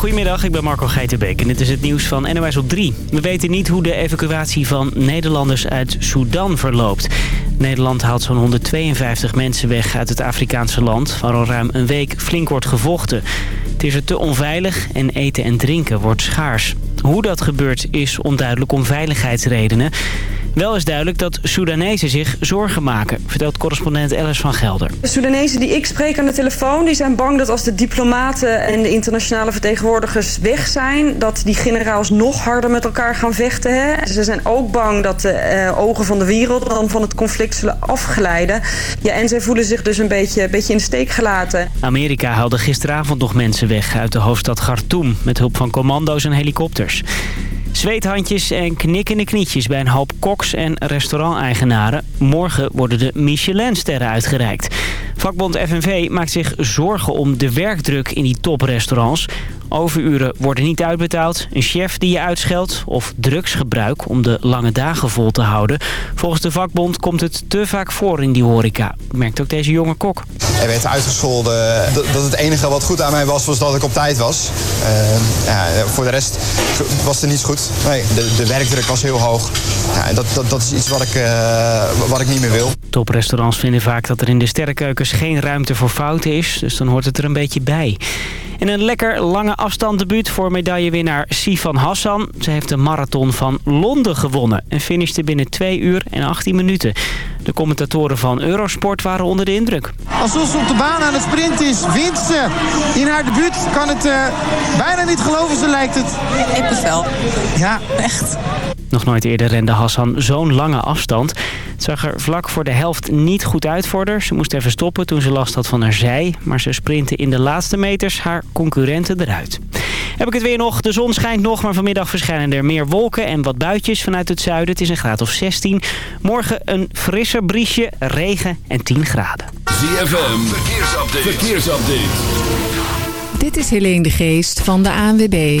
Goedemiddag, ik ben Marco Geitenbeek en dit is het nieuws van NOS op 3. We weten niet hoe de evacuatie van Nederlanders uit Sudan verloopt. Nederland haalt zo'n 152 mensen weg uit het Afrikaanse land... waar al ruim een week flink wordt gevochten. Het is er te onveilig en eten en drinken wordt schaars. Hoe dat gebeurt is onduidelijk om veiligheidsredenen. Wel is duidelijk dat Soedanezen zich zorgen maken, vertelt correspondent Alice van Gelder. De Soedanezen die ik spreek aan de telefoon, die zijn bang dat als de diplomaten en de internationale vertegenwoordigers weg zijn, dat die generaals nog harder met elkaar gaan vechten. Hè? Ze zijn ook bang dat de eh, ogen van de wereld dan van het conflict zullen afglijden. Ja, en zij voelen zich dus een beetje, een beetje in de steek gelaten. Amerika haalde gisteravond nog mensen weg uit de hoofdstad Khartoum met hulp van commando's en helikopters. Zweethandjes en knikkende knietjes bij een hoop koks en restauranteigenaren. Morgen worden de Michelinsterren uitgereikt. Vakbond FNV maakt zich zorgen om de werkdruk in die toprestaurants. Overuren worden niet uitbetaald, een chef die je uitscheldt of drugsgebruik om de lange dagen vol te houden. Volgens de vakbond komt het te vaak voor in die horeca, merkt ook deze jonge kok. Er werd uitgescholden dat, het enige wat goed aan mij was, was dat ik op tijd was. Uh, ja, voor de rest was er niets goed. Nee, de, de werkdruk was heel hoog. Ja, dat, dat, dat is iets wat ik, uh, wat ik niet meer wil. Toprestaurants vinden vaak dat er in de sterrenkeukens geen ruimte voor fouten is, dus dan hoort het er een beetje bij. En een lekker lange afstanddebuut voor medaillewinnaar Sifan Hassan. Ze heeft de marathon van Londen gewonnen en finishte binnen 2 uur en 18 minuten. De commentatoren van Eurosport waren onder de indruk. Alsof ze op de baan aan het sprint is, wint ze. In haar debuut kan het uh, bijna niet geloven, zo lijkt het. Kippenvel. Ja. Echt. Nog nooit eerder rende Hassan zo'n lange afstand. Het zag er vlak voor de helft niet goed uit voor haar. Ze moest even stoppen toen ze last had van haar zij. Maar ze sprintte in de laatste meters haar concurrenten eruit. Heb ik het weer nog. De zon schijnt nog, maar vanmiddag verschijnen er meer wolken en wat buitjes vanuit het zuiden. Het is een graad of 16. Morgen een frisser briesje, regen en 10 graden. ZFM, verkeersupdate. verkeersupdate. Dit is Helene de Geest van de ANWB.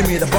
Give me the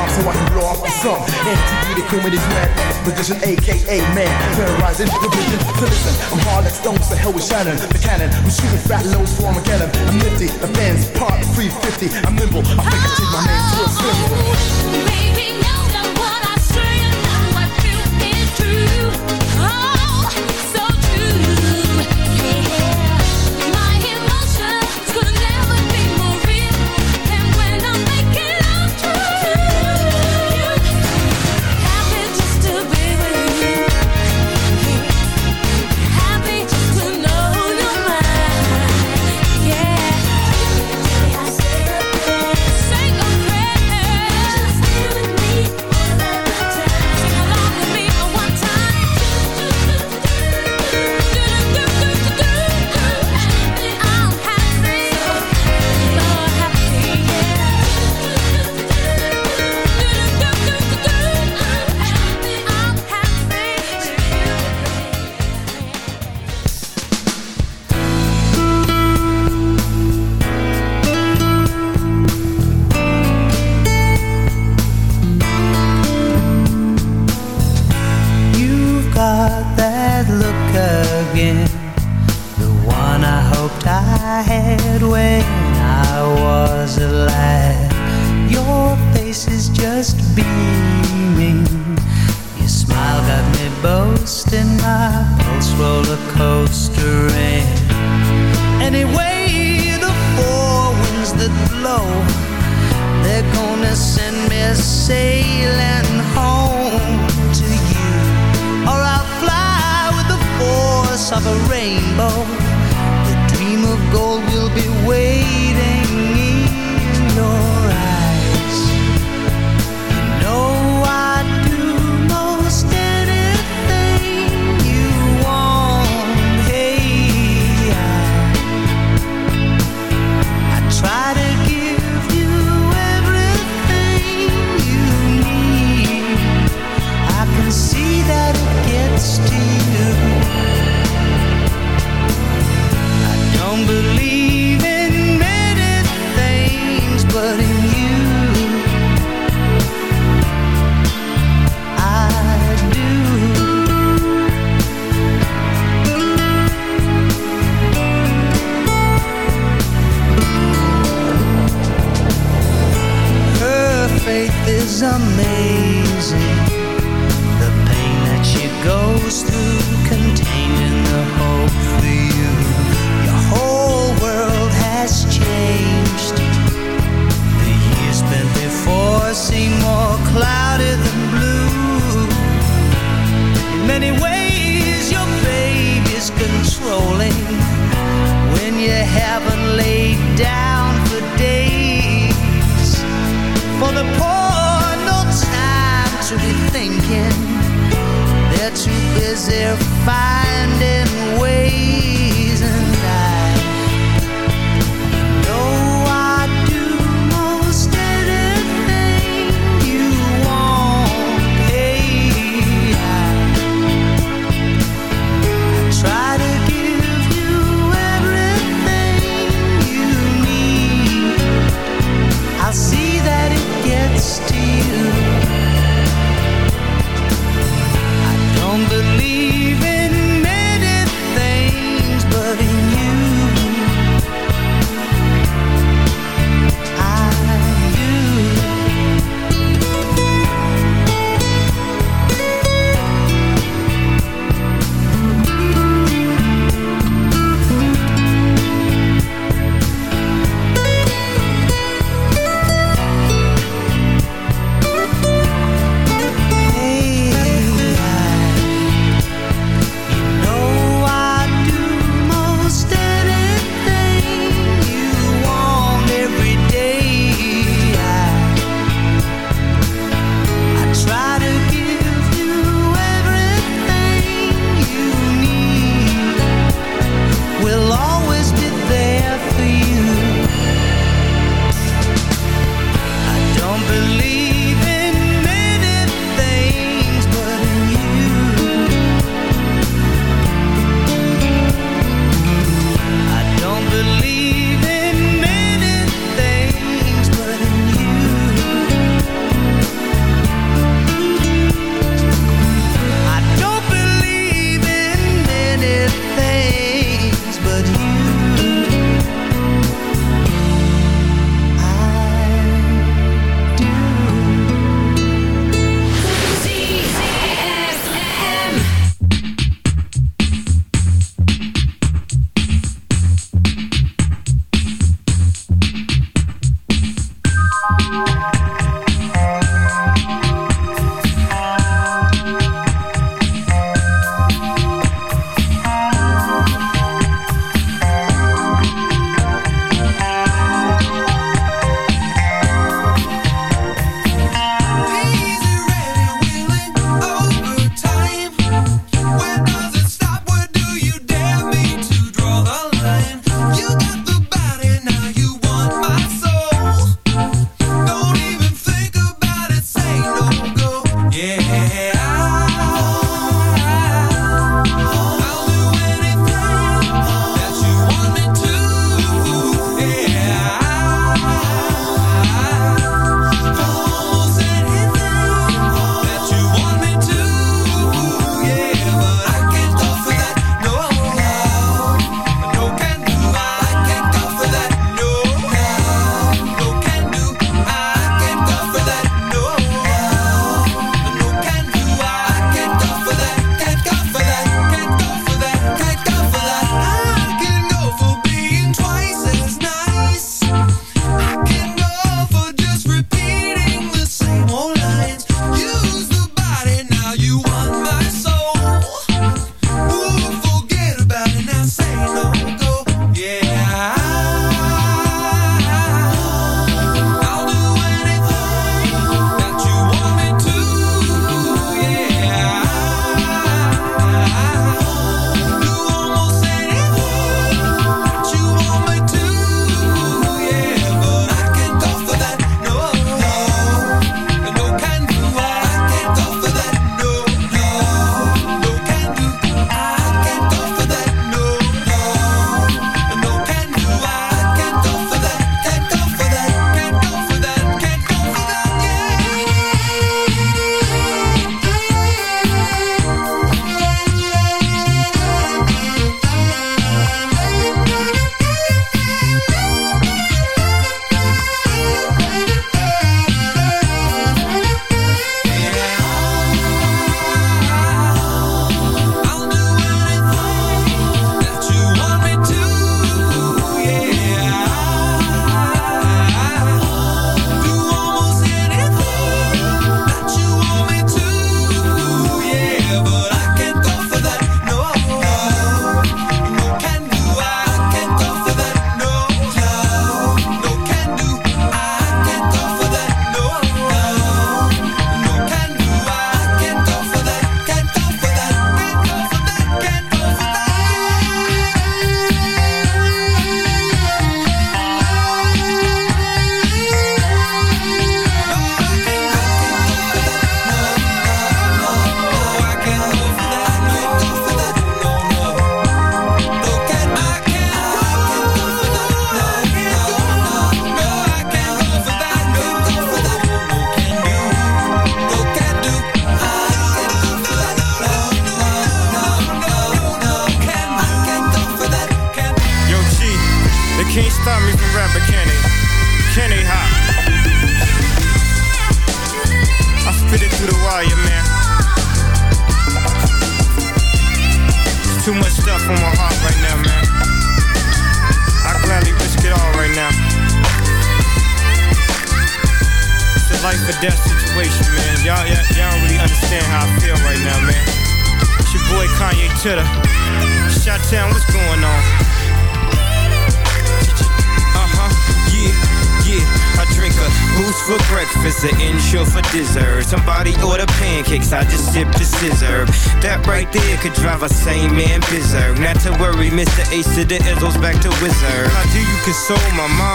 told my mom.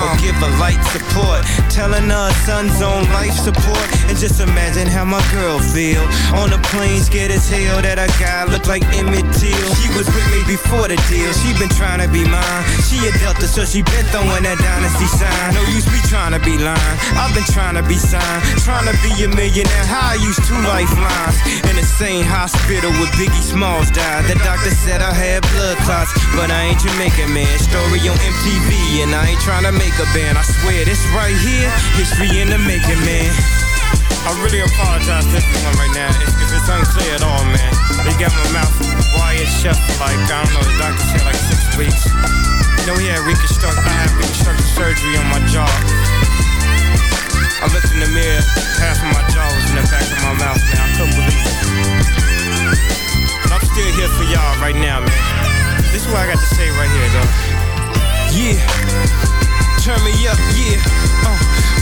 Life support. And just imagine how my girl feel. On the plane, scared as hell that a guy look like Emmett Till. She was with me before the deal, she been trying to be mine. She a Delta, so she been throwing that dynasty sign. No use me trying to be lying. I've been trying to be signed, trying to be a millionaire. How I used two lifelines in the same hospital with Biggie Smalls died. The doctor said I had blood clots, but I ain't Jamaican man. Story on MTV, and I ain't trying to make a band. I swear this right here, history in the making, man. I really apologize to everyone right now if, if it's unclear at all, man. They got my mouth wired shut for like, I don't know, the doctor said like six weeks. You know, he had reconstruct, I had reconstructive surgery on my jaw. I looked in the mirror, half of my jaw was in the back of my mouth man. I couldn't believe it. But I'm still here for y'all right now, man. This is what I got to say right here, though. Yeah. Turn me up, yeah. Uh.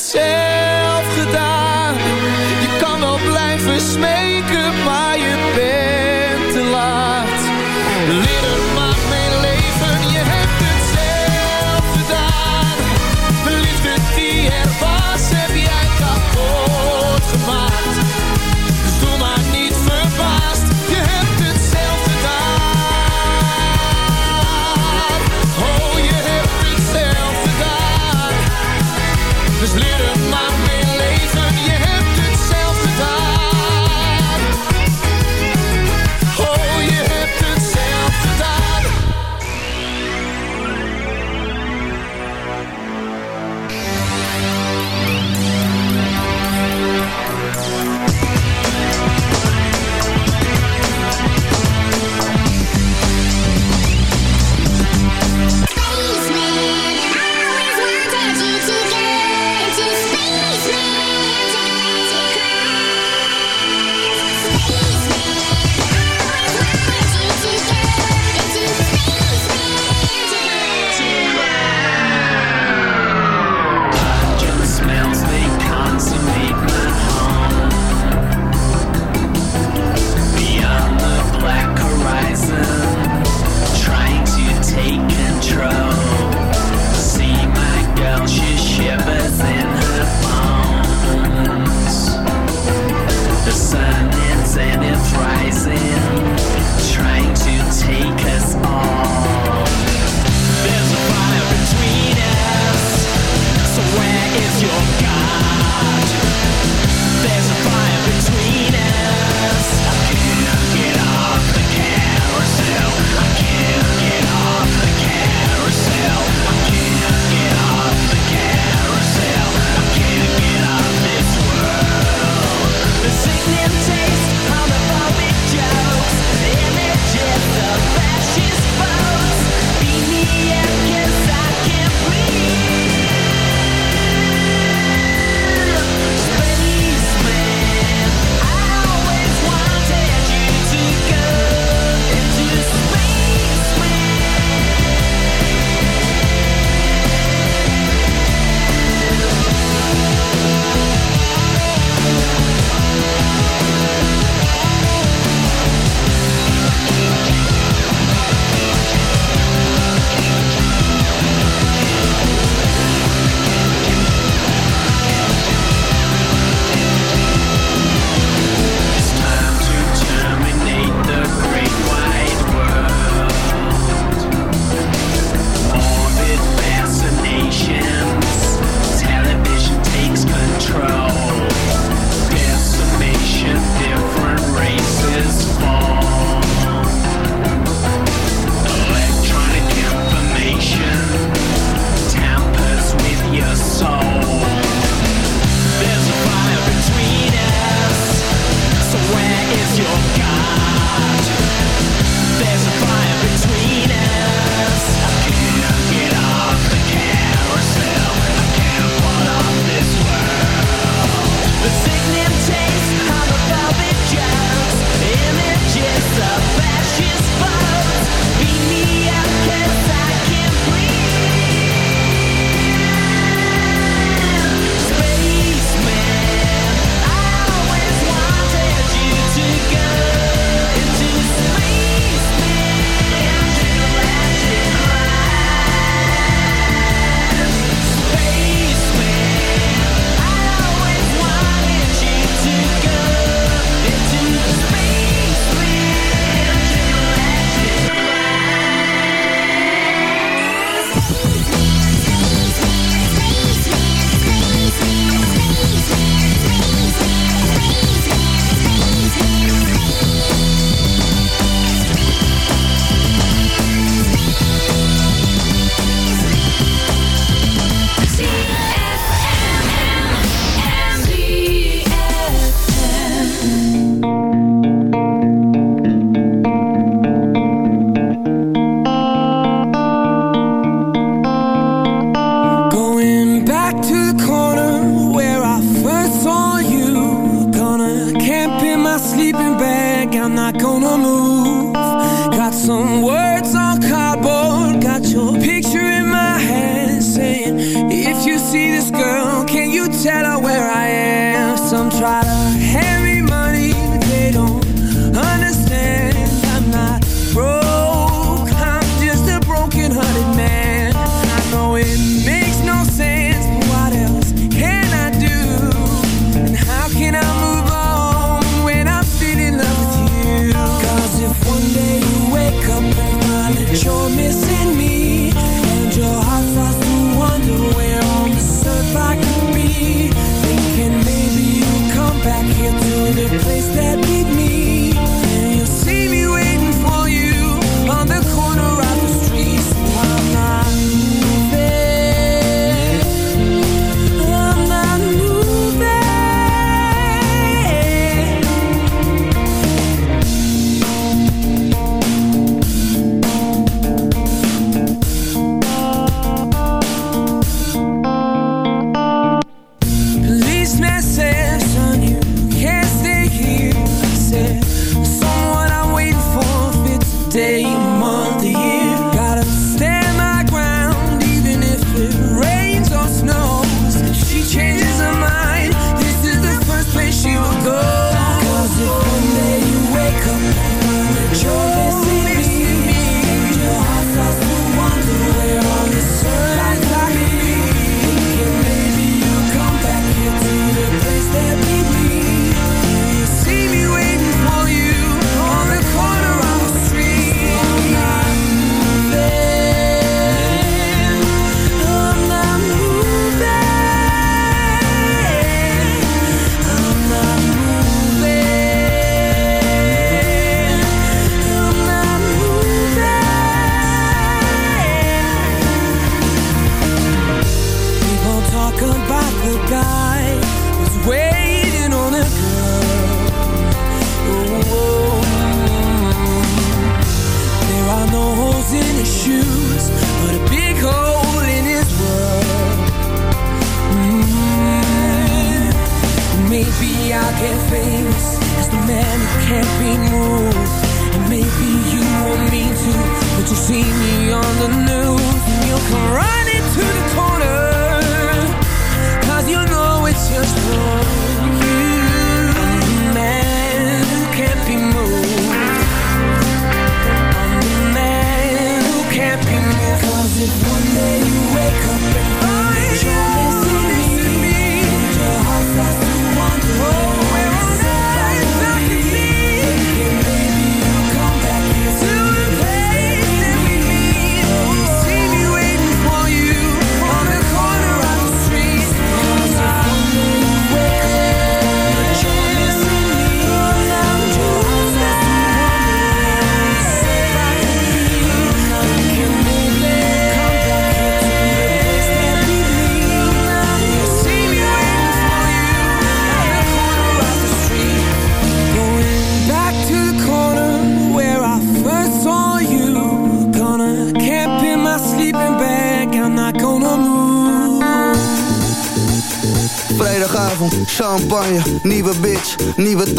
ser.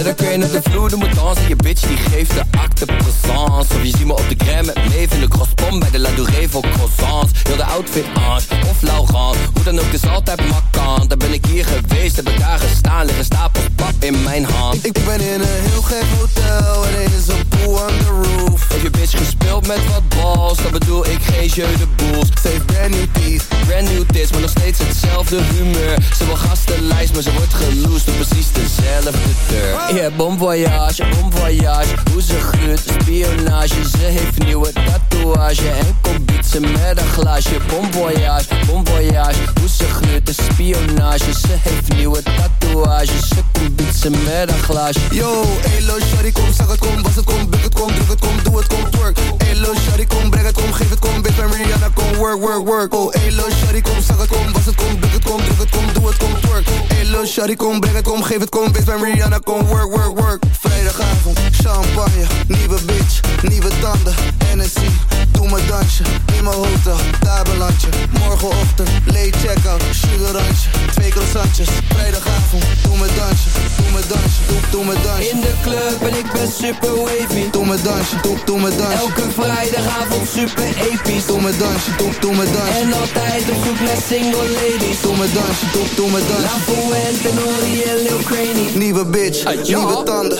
Let her crane op de vloer, doe me dansen. Je bitch die geeft de acte présence. Of je ziet me op de crème met neef in de crosspom Bij de La Douree voor croissants. Heel de outfit Ange of Laurent. Hoe dan ook, het is altijd makkant Daar ben ik hier geweest, heb ik daar gestaan. Liggen stapels pap in mijn hand. Ik ben in een heel gek hotel. En er is een pool on the roof. Heb je bitch gespeeld met wat balls? Dan bedoel ik geen jeu de boels heeft brand new teeth, brand new tits Maar nog steeds hetzelfde humeur. Ze wil gastenlijst, maar ze wordt geloosd Op precies dezelfde deur Yeah, bon voyage, bon voyage Hoe ze gluurt, spionage Ze heeft nieuwe tatoeage En komt met een glaasje Bon voyage, bon voyage Hoe ze gluurt, spionage Ze heeft nieuwe tatoeage Ze komt met een glaasje Yo, elo, shawty, kom, zeg het, kom, was het, kom, buk het, kom, druk het, kom, doe het, kom, twerk. Elo, shawty, kom, breng het, kom, geef het, kom, bitch, ben Rihanna, kom, work, work, work. Oh, elo, shawty, kom, zag het, kom, was het, kom, druk het, kom, druk het, kom, doe het, kom, twerk. Elo, shawty, kom, breng het, kom, geef het, kom, bitch, ben Rihanna, kom, work, work, work. Vrijdagavond, champagne, nieuwe bitch, nieuwe tanden, Hennessy. Doe mijn dansje, in mijn hotel, daar beland je. Morgenochtend, late check-out, sugarantje. Twee croissantjes, vrijdagavond, doe mijn dansje, doe mijn dansje, doe, doe mijn dansje. In de club en ik ben super wavy Doe mijn dansje, doe, doe mijn dansje. Elke vrijdagavond super episch Doe mijn dansje, doe, doe mijn dansje. En altijd op zoek naar single ladies Doe mijn dansje, doe, doe mijn dansje. La Fuente, Nori en Lil Craney Nieuwe bitch? Nieuwe tanden.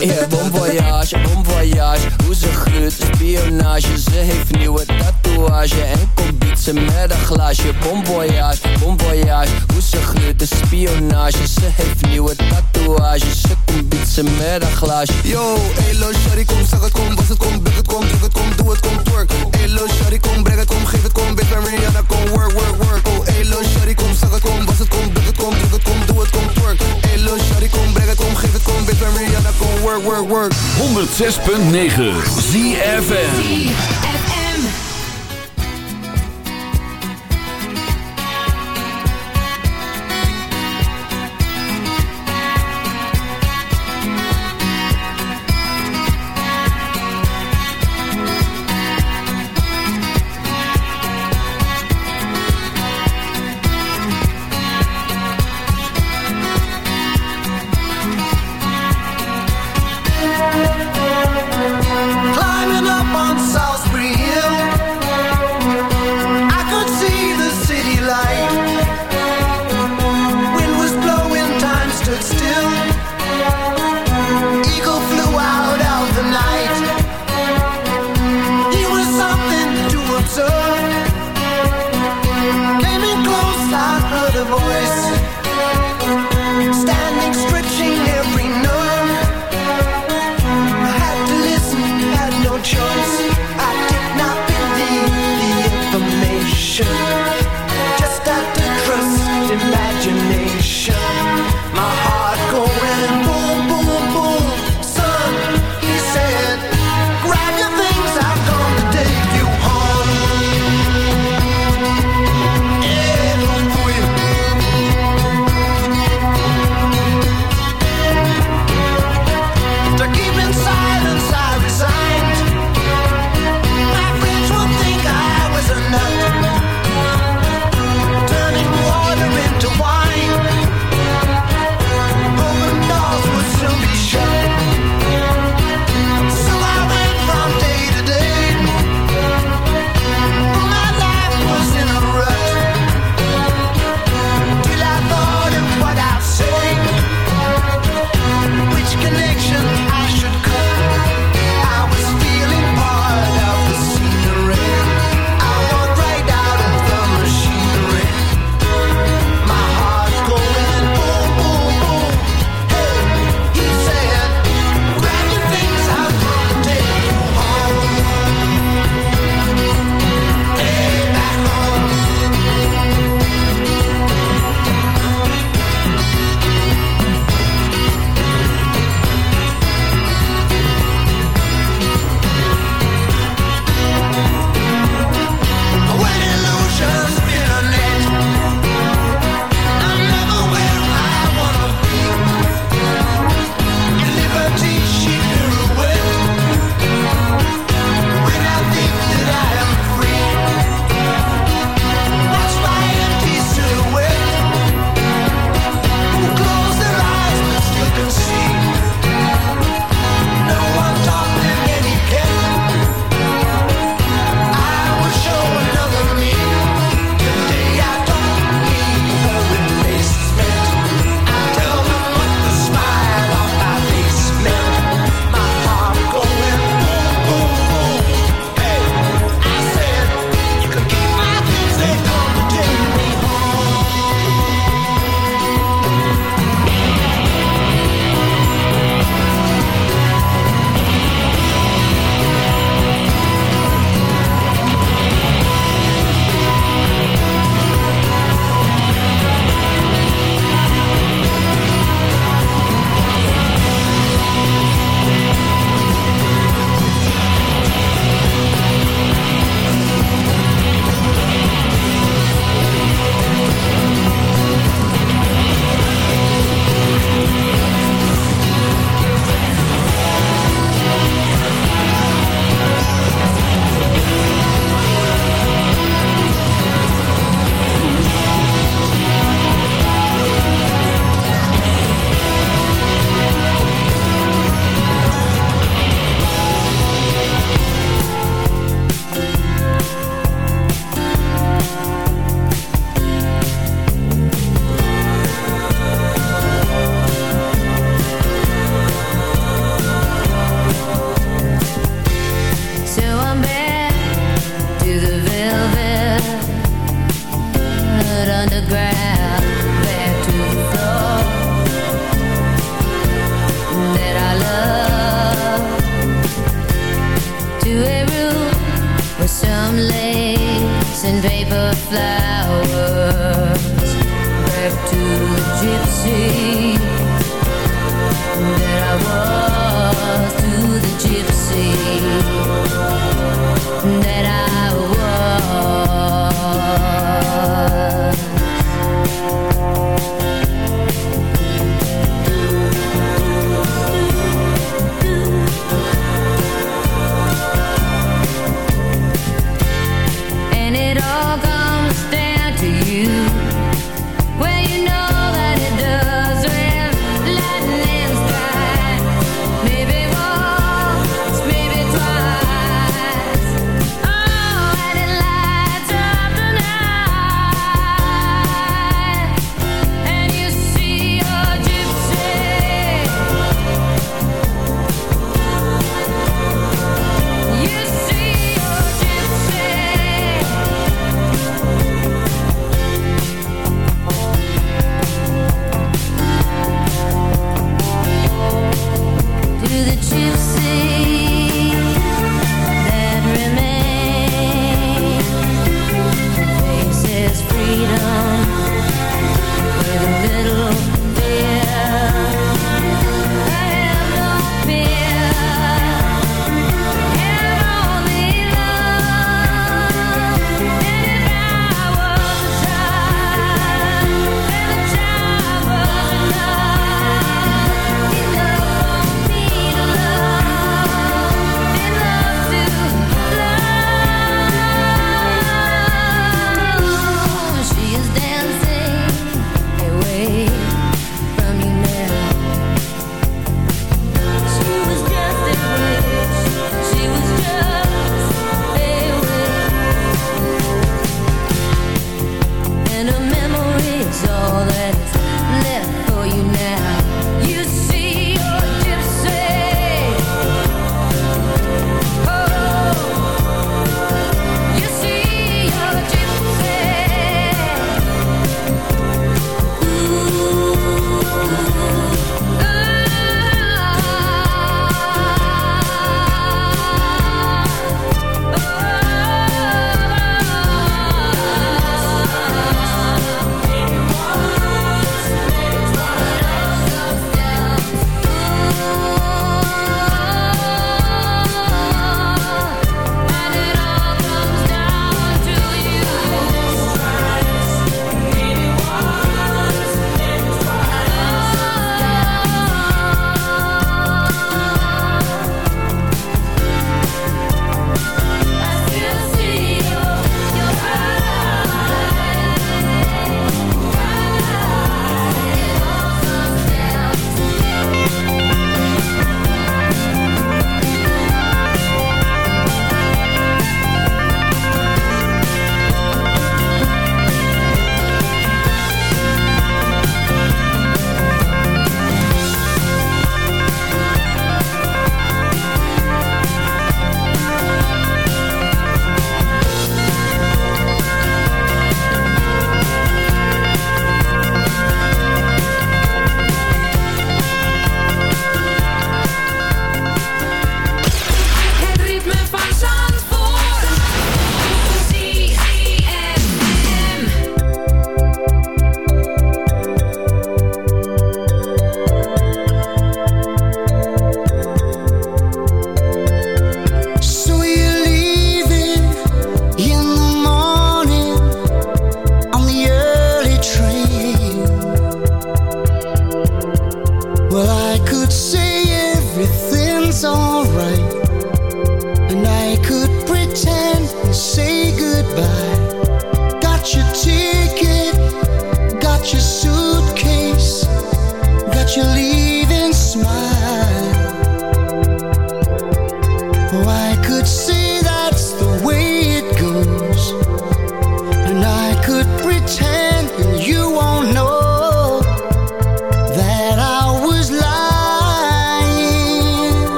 Yeah, bon voyage, bon voyage Hoe ze gruurt, spionage. Ze heeft nieuwe tatoeage En komt bietsen met een glaasje. Bon voyage, bon voyage Hoe ze gruurt, de spionage. Ze heeft nieuwe tatoeage. Ze komt bietsen met een glaasje. Yo, elo, shawty, kom, zag het, kom, was het, kom, druk het, kom, druk het, kom, doe het, kom, twerk. Elo, shawty, kom, breng het, kom, geef het, kom, bitch, Rihanna, kom, work, work, work. Oh, elo, shawty, kom, zag het, kom, was het, kom, twerk. Elo, shawty, kom, breng het, kom, geef het, kom, ben Rihanna, kom, work, work, work. 106.9 ZFM. that is